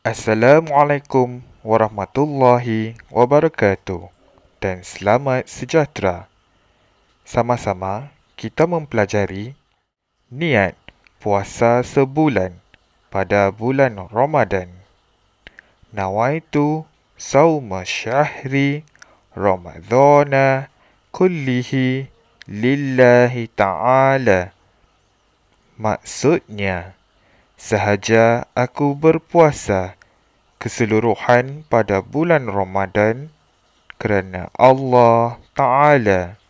Assalamualaikum warahmatullahi wabarakatuh dan selamat sejahtera. Sama-sama kita mempelajari niat puasa sebulan pada bulan Ramadan. Nawaitu sauma syahri Ramadhana kullihi lillahi ta'ala. Maksudnya, sahaja aku berpuasa keseluruhan pada bulan Ramadan kerana Allah Ta'ala.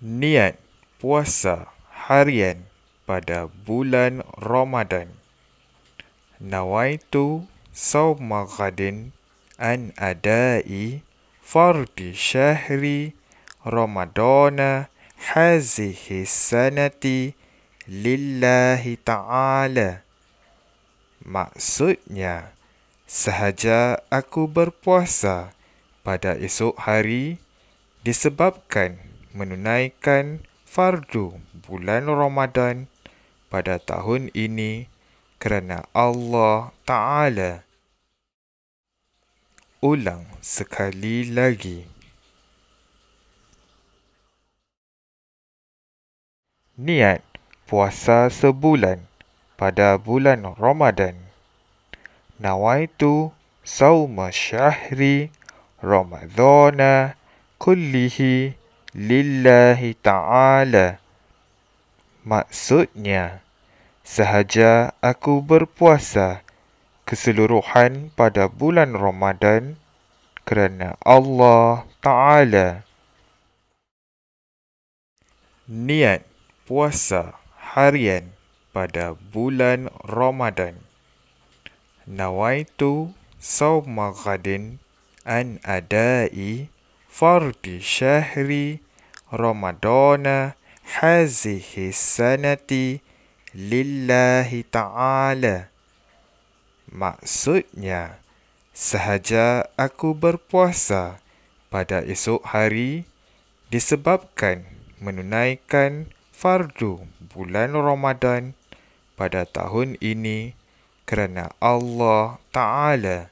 Niat puasa harian pada bulan Ramadan. Nawaitu sawma ghadin an adai fardi syahri Ramadana hazihi sanati lillahi ta'ala. Maksudnya, sahaja aku berpuasa pada esok hari disebabkan menunaikan fardu bulan Ramadan pada tahun ini kerana Allah Ta'ala. Ulang sekali lagi. Niat puasa sebulan pada bulan Ramadan. Nawaitu sauma syahri Ramadhana kullihi lillahi ta'ala. Maksudnya, sahaja aku berpuasa keseluruhan pada bulan Ramadan kerana Allah Ta'ala. Niat puasa harian pada bulan Ramadan. Nawaitu sawma ghadin an adai fardi syahri Ramadana hazihi sanati lillahi ta'ala. Maksudnya, sahaja aku berpuasa pada esok hari disebabkan menunaikan fardu bulan Ramadan pada tahun ini kerana Allah Ta'ala.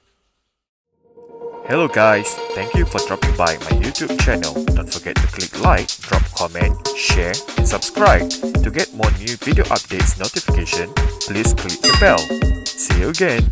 Hello guys, thank you for dropping by my YouTube channel. Don't forget to click like, drop comment, share and subscribe. To get more new video updates notification, please click the bell. See you again.